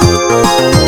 Música